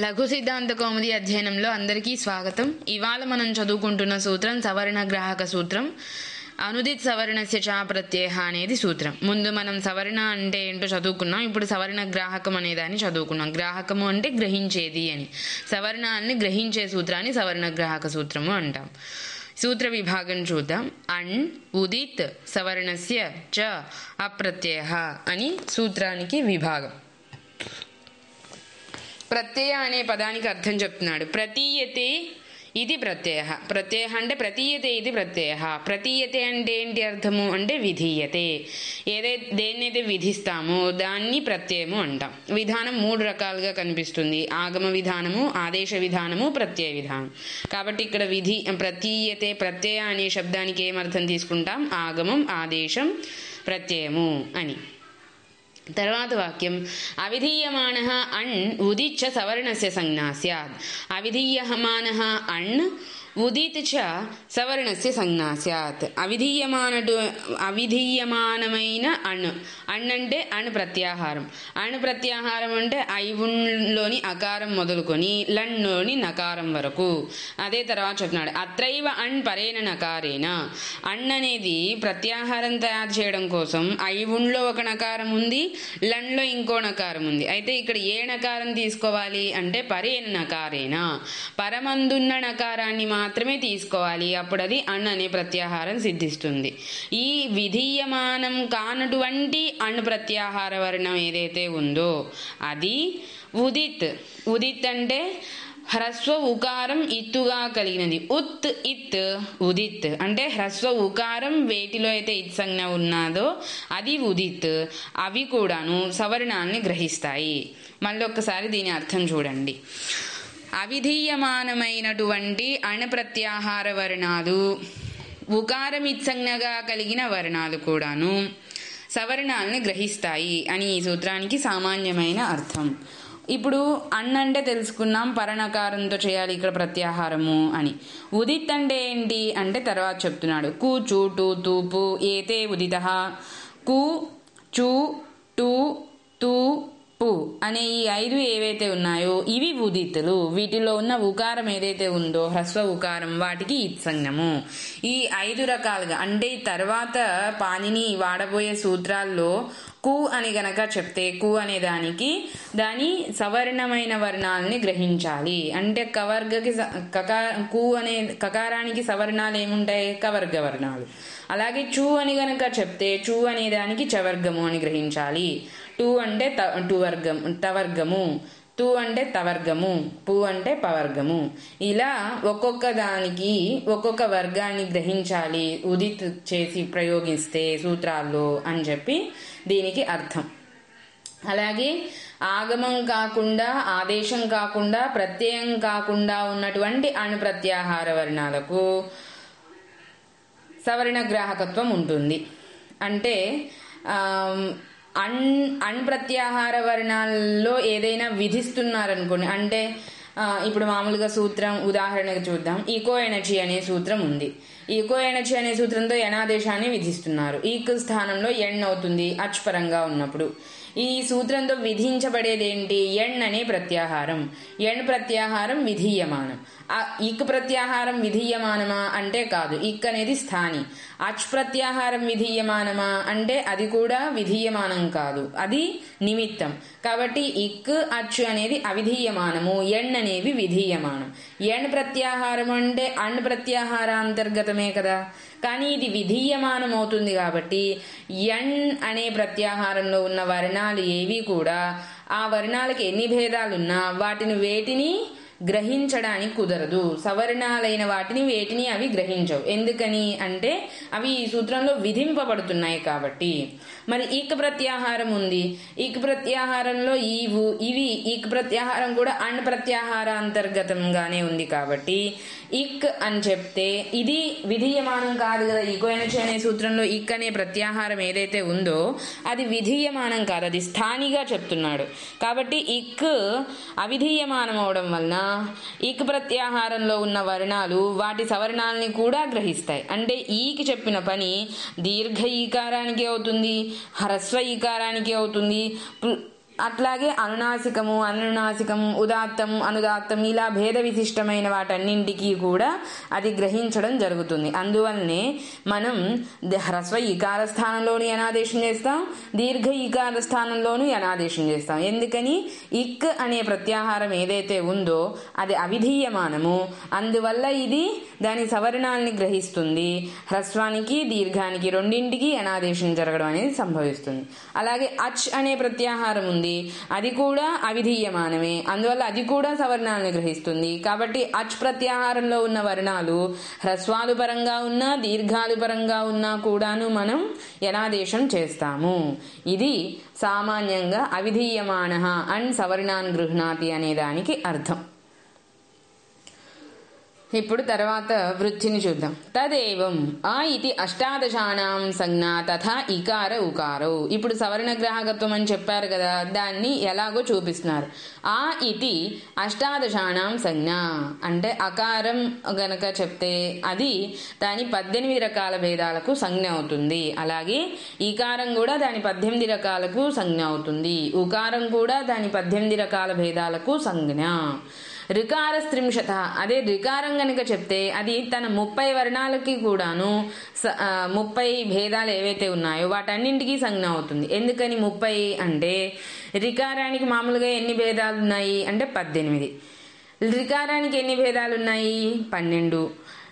లఘు సిద్ధాంత కౌముది అధ్యయనంలో అందరికీ స్వాగతం. ఇవాళ మనం చదువుకుంటున్న సూత్రం సవర్ణ గ్రాహక సూత్రం అనుదిత్ సవర్ణస్య చా ప్రత్యేహ అనేది సూత్రం. ముందు మనం సవర్ణ అంటే ఏంటో చదువుకున్నాం ఇప్పుడు సవర్ణ గ్రాహకం అనే దాన్ని చదువుకున్నాం. గ్రాహకము అంటే గ్రహించేది అని. సవర్ణాన్ని గ్రహించే సూత్రాన్ని సవర్ణ గ్రాహక సూత్రము అంటాం. సూత్ర విభాగం చూద్దాం. అణ్ ఉదిత్ సవర్ణస్య చ అప్రత్యయ అని సూత్రానికి విభాగం. ప్రత్యయ అనే పదానికి అర్థం చెప్తున్నాడు. ప్రతీయతే ఇది ప్రత్యయ. ప్రత్యయ అంటే ప్రతీయతే ఇది ప్రత్యయ. ప్రతీయతే అంటే ఏంటి అర్థము? అంటే విధీయతే. ఏదైతే దేన్నైతే విధిస్తామో దాన్ని ప్రత్యయము అంటాం. విధానం మూడు రకాలుగా కనిపిస్తుంది. ఆగమ విధానము ఆదేశ విధానము ప్రత్యయ విధానం. కాబట్టి ఇక్కడ విధి ప్రతీయతే ప్రత్యయ అనే శబ్దానికి ఏమర్థం తీసుకుంటాం? ఆగమం ఆదేశం ప్రత్యయము అని. తర్వాత వాక్యం అవిధీయమాన అణ్ ఉదిచ్చ సవర్ణస్య సంజ్ఞా స్యాత్ అవిధీయమాన అణ్ ఉదిత్ చ సవర్ణస్య సంజ్ఞా స్యాత్. అవిధీయమానటు అవిధీయమానమైన అణ్. అణ్ అంటే అణ్ ప్రత్యాహారం. అణ్ ప్రత్యాహారం అంటే ఐవున్లోని అకారం మొదలుకొని లన్లోని నకారం వరకు. అదే తర్వాత చెప్తున్నాడు. అత్రైవ అణ్ పరేణ నకారేణ. అణ్ అనేది ప్రత్యాహారం తయారు చేయడం కోసం ఐవున్లో ఒక నకారం ఉంది లన్లో ఇంకో నకారం ఉంది. అయితే ఇక్కడ ఏ నకారం తీసుకోవాలి అంటే పరేణ నకారేణ. పరమందున్న నకారాన్ని మా మాత్రమే తీసుకోవాలి. అప్పుడు అది అణ్ అనే ప్రత్యాహారం సిద్ధిస్తుంది. ఈ విధీయమానం కానటువంటి అణ్ ప్రత్యాహార వర్ణం ఏదైతే ఉందో అది ఉదిత్. ఉదిత్ అంటే హ్రస్వ ఉకారం ఇత్తుగా కలిగినది. ఉత్ ఇత్ ఉదిత్. అంటే హ్రస్వ ఉకారం వేటిలో అయితే ఇత్ సంజ్ఞ ఉన్నదో అది ఉదిత్. అవి కూడాను సవర్ణాన్ని గ్రహిస్తాయి. మళ్ళీ ఒక్కసారి దీని అర్థం చూడండి. అవిధీయమానమైనటువంటి అణప్రత్యాహార వర్ణాలు ఉకారమిత్సంజ్ఞగా కలిగిన వర్ణాలు కూడాను సవర్ణాలని గ్రహిస్తాయి అని ఈ సూత్రానికి సామాన్యమైన అర్థం. ఇప్పుడు అన్నంటే తెలుసుకున్నాం పరణకారంతో చేయాలి ఇక్కడ ప్రత్యాహారము అని. ఉదిత్ అంటే ఏంటి అంటే తర్వాత చెప్తున్నాడు. కు చూ టు తూపు ఏతే ఉదిత. కు చూ టు తూ పు అనే ఈ ఐదు ఏవైతే ఉన్నాయో ఇవి ఉదిత్తులు వీటిలో ఉన్న ఉకారం ఏదైతే ఉందో హ్రస్వ ఉకారం వాటికి ఇత్సంగము. ఈ ఐదు రకాలుగా అంటే తర్వాత పానిని వాడబోయే సూత్రాల్లో కు అని గనక చెప్తే కు అనే దానికి దాని సవర్ణమైన వర్ణాలని గ్రహించాలి. అంటే కవర్గకి కకార కు అనే కకారానికి సవర్ణాలు ఏముంటాయి? కవర్గ వర్ణాలు. అలాగే చూ అని గనక చెప్తే చూ అనే దానికి చవర్గము అని గ్రహించాలి. టూ అంటే టు వర్గం తవర్గము తు అంటే తవర్గము పు అంటే పవర్గము. ఇలా ఒక్కొక్క దానికి ఒక్కొక్క వర్గాన్ని గ్రహించాలి ఉదిత్ చేసి ప్రయోగిస్తే సూత్రాల్లో అని చెప్పి దీనికి అర్థం. అలాగే ఆగమం కాకుండా ఆదేశం కాకుండా ప్రత్యయం కాకుండా ఉన్నటువంటి అణుప్రత్యాహార వర్ణాలకు సవర్ణ గ్రాహకత్వం ఉంటుంది. అంటే అన్ అణ్ ప్రత్యాహార వర్ణాల్లో ఏదైనా విధిస్తున్నారనుకోండి అంటే ఇప్పుడు మామూలుగా సూత్రం ఉదాహరణకు చూద్దాం ఈకో ఎనర్జీ అనే సూత్రం ఉంది. ఈకో ఎనర్జీ అనే సూత్రంతో ఎనాదేశాన్ని విధిస్తున్నారు. ఈక్ స్థానంలో ఎణ్ అవుతుంది అచ్ పరంగా ఉన్నప్పుడు. ఈ సూత్రంతో విధించబడేది ఏంటి ఎణ్ అనే ప్రత్యాహారం. ఎణ్ ప్రత్యాహారం విధీయమానం. ఇక్ ప్రత్యాహారం విధీయమానమా అంటే కాదు ఇక్ అనేది స్థాని. అచ్ ప్రత్యాహారం విధీయమానమా అంటే అది కూడా విధీయమానం కాదు అది నిమిత్తం. కాబట్టి ఇక్ అచ్ అనేది అవిధీయమానము ఎణ్ అనేవి విధీయమానం. ఎణ్ ప్రత్యాహారం అంటే అణ్ ప్రత్యాహారాంతర్గతమే కదా. కానీ ఇది విధీయమానం అవుతుంది కాబట్టి ఎణ్ అనే ప్రత్యాహారంలో ఉన్న వర్ణాలు ఏవి కూడా ఆ వర్ణాలకి ఎన్ని భేదాలున్నా వాటిని వేటిని గ్రహించడానికి కుదరదు. సవర్ణాలైన వాటిని వేటిని అవి గ్రహించవు. ఎందుకని అంటే అవి ఈ సూత్రంలో విధింపబడుతున్నాయి కాబట్టి. మరి ఈక్ ప్రత్యాహారం ఉంది. ఈక్ ప్రత్యాహారంలో ఈవు ఇవి ఈక్ ప్రత్యాహారం కూడా అణ్ ప్రత్యాహార అంతర్గతంగానే ఉంది కాబట్టి. ఇక్ అని చెప్తే ఇది విధీయమానం కాదు కదా. ఈకోయనచు అనే సూత్రంలో ఇక్ అనే ప్రత్యాహారం ఏదైతే ఉందో అది విధీయమానం కాదు. అది స్థానిగా చెప్తున్నాడు. కాబట్టి ఇక్ అవిధీయమానం అవడం వలన ఈక్ ప్రత్యాహారంలో ఉన్న వర్ణాలు వాటి సవర్ణాలని కూడా గ్రహిస్తాయి. అంటే ఈకి చెప్పిన పని దీర్ఘ ఈకారానికి అవుతుంది హ్రస్వ ఈకారానికి అవుతుంది అట్లాగే అనునాసికము అనునాసికము ఉదాత్తం అనుదాత్తం ఇలా భేద విశిష్టమైన వాటన్నింటికి కూడా అది గ్రహించడం జరుగుతుంది. అందువల్లనే మనం హ్రస్వ ఇకార స్థానంలోని అనాదేశం చేస్తాం దీర్ఘ ఇకార స్థానంలోను అనాదేశం చేస్తాం. ఎందుకని? ఇక్ అనే ప్రత్యాహారం ఏదైతే ఉందో అది అవిధీయమానము. అందువల్ల ఇది దాని సవరణాలని గ్రహిస్తుంది. హ్రస్వానికి దీర్ఘానికి రెండింటికి అనాదేశం జరగడం అనేది సంభవిస్తుంది. అలాగే అచ్ అనే ప్రత్యాహారం ఉంది. అది కూడా అవిధీయమానమే. అందువల్ల అది కూడా సవర్ణాలను గ్రహిస్తుంది. కాబట్టి అచ్ ప్రత్యాహారంలో ఉన్న వర్ణాలు హ్రస్వాలు పరంగా ఉన్నా దీర్ఘాలు పరంగా ఉన్నా కూడాను మనం యనాదేశం చేస్తాము. ఇది సామాన్యంగా అవిధీయమాన అండ్ సవర్ణాన్ గృహ్ణాతి అనే దానికి అర్థం. ఇప్పుడు తర్వాత వృత్తిని చూద్దాం. తదేవం ఆ ఇది అష్టాదశానాం సంజ్ఞ తథా ఇకార ఉకారో. ఇప్పుడు సవర్ణ గ్రాహకత్వం అని చెప్పారు కదా దాన్ని ఎలాగో చూపిస్తున్నారు. ఆ ఇది అష్టాదశానాం సంజ్ఞ. అంటే అకారం గనక చెప్తే అది దాని పద్దెనిమిది రకాల భేదాలకు సంజ్ఞ అవుతుంది. అలాగే ఈకారం కూడా దాని పద్దెనిమిది రకాలకు సంజ్ఞ అవుతుంది. ఉకారం కూడా దాని పద్దెనిమిది రకాల భేదాలకు సంజ్ఞ. రికార స్త్రింశత అదే రికారం గనుక చెప్తే అది తన ముప్పై వర్ణాలకి కూడాను ముప్పై భేదాలు ఏవైతే ఉన్నాయో వాటన్నింటికీ సంజ్ఞ అవుతుంది ఎందుకని ముప్పై అంటే రికారానికి మామూలుగా ఎన్ని భేదాలు ఉన్నాయి అంటే పద్దెనిమిది. రికారానికి ఎన్ని భేదాలు ఉన్నాయి పన్నెండు.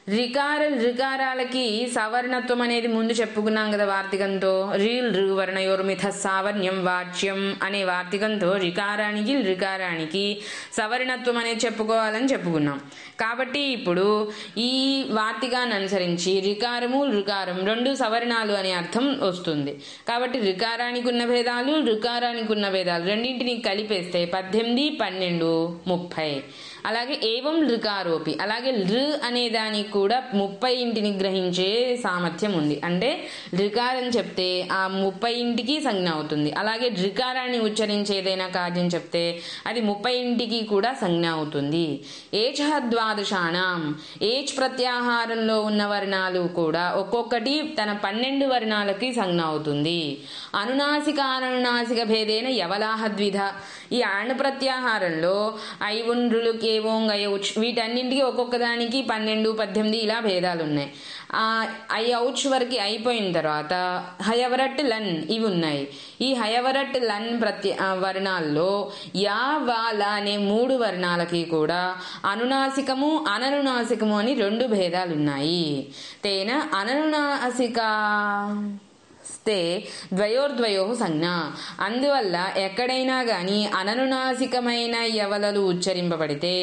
రికార రికారాలకి సవర్ణత్వం అనేది ముందు చెప్పుకున్నాం కదా వార్తికంతో. రీల్ రు వర్ణయోర్మిథ సావర్ణ్యం వాచ్యం అనే వార్తికంతో రికారానికి రికారానికి సవర్ణత్వం అనేది చెప్పుకోవాలని చెప్పుకున్నాం. కాబట్టి ఇప్పుడు ఈ వార్తికాన్ని అనుసరించి రికారము రికారం రెండు సవర్ణాలు అనే అర్థం వస్తుంది. కాబట్టి రికారానికి ఉన్న భేదాలు రికారానికి ఉన్న భేదాలు రెండింటిని కలిపేస్తే పద్దెనిమిది పన్నెండు ముప్పై. అలాగే ఏవం రికారోపి అలాగే ల్ అనే దానికి కూడా ముప్పై ఇంటిని గ్రహించే సామర్థ్యం ఉంది. అంటే రికారం చెప్తే ఆ ముప్పై ఇంటికి సంజ్ఞ అవుతుంది. అలాగే రికారాన్ని ఉచ్చరించే ఏదైనా కార్యం చెప్తే అది ముప్పై ఇంటికి కూడా సంజ్ఞ అవుతుంది. ఏచ్ ద్వాదశానాం. ఏచ్ ప్రత్యాహారంలో ఉన్న వర్ణాలు కూడా ఒక్కొక్కటి తన పన్నెండు వర్ణాలకి సంజ్ఞ అవుతుంది. అనునాసిక అనునాసిక భేదేన యవలాహ ద్విధ. ఈ ఆణ ప్రత్యాహారంలో ఐవుండ్రులు కేవోంగ్ అయౌచ్ వీటన్నింటికి ఒక్కొక్క దానికి పన్నెండు పద్దెనిమిది ఇలా భేదాలు ఉన్నాయి ఆ ఐ ఔచ్ వరకు అయిపోయిన తర్వాత హయవరట్ లన్ ఇవి ఉన్నాయి. ఈ హయవరట్ లన్ ప్రత్య వర్ణాల్లో యా వాల అనే మూడు వర్ణాలకి కూడా అనునాసికము అననునాసికము అని రెండు భేదాలు ఉన్నాయి తేన అననునాసిక స్తే ద్వయోర్ద్వయో సంజ్ఞ అందువల్ల ఎక్కడైనా గాని అననునాసికమైన యవలలు ఉచ్చరింపబడితే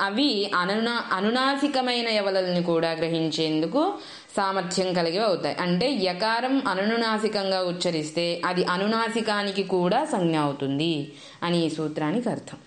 అవి అనునా అనునాసికమైన యవలల్ని కూడా గ్రహించేందుకు సామర్థ్యం కలిగి అవుతాయి. అంటే యకారం అననునాసికంగా ఉచ్చరిస్తే అది అనునాసికానికి కూడా సంజ్ఞ అవుతుంది అని ఈ సూత్రానికి అర్థం.